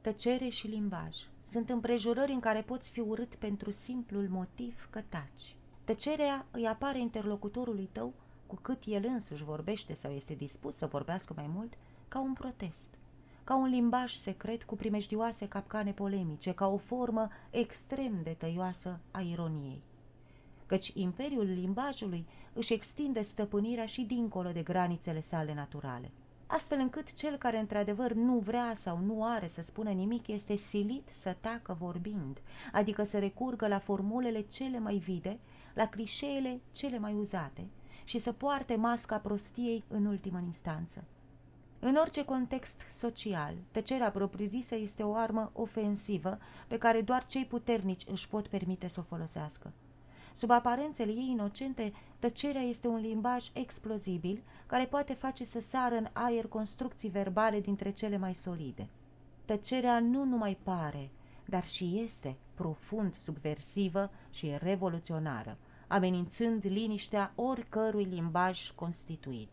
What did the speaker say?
tăcere și limbaj sunt împrejurări în care poți fi urât pentru simplul motiv că taci. Tăcerea îi apare interlocutorului tău, cu cât el însuși vorbește sau este dispus să vorbească mai mult, ca un protest, ca un limbaj secret cu primejdioase capcane polemice, ca o formă extrem de tăioasă a ironiei. Căci imperiul limbajului își extinde stăpânirea și dincolo de granițele sale naturale astfel încât cel care într-adevăr nu vrea sau nu are să spună nimic este silit să tacă vorbind, adică să recurgă la formulele cele mai vide, la clișeele cele mai uzate și să poarte masca prostiei în ultimă instanță. În orice context social, tăcerea propriu-zisă este o armă ofensivă pe care doar cei puternici își pot permite să o folosească. Sub aparențele ei inocente, tăcerea este un limbaj explozibil care poate face să sară în aer construcții verbale dintre cele mai solide. Tăcerea nu numai pare, dar și este profund subversivă și revoluționară, amenințând liniștea oricărui limbaj constituit.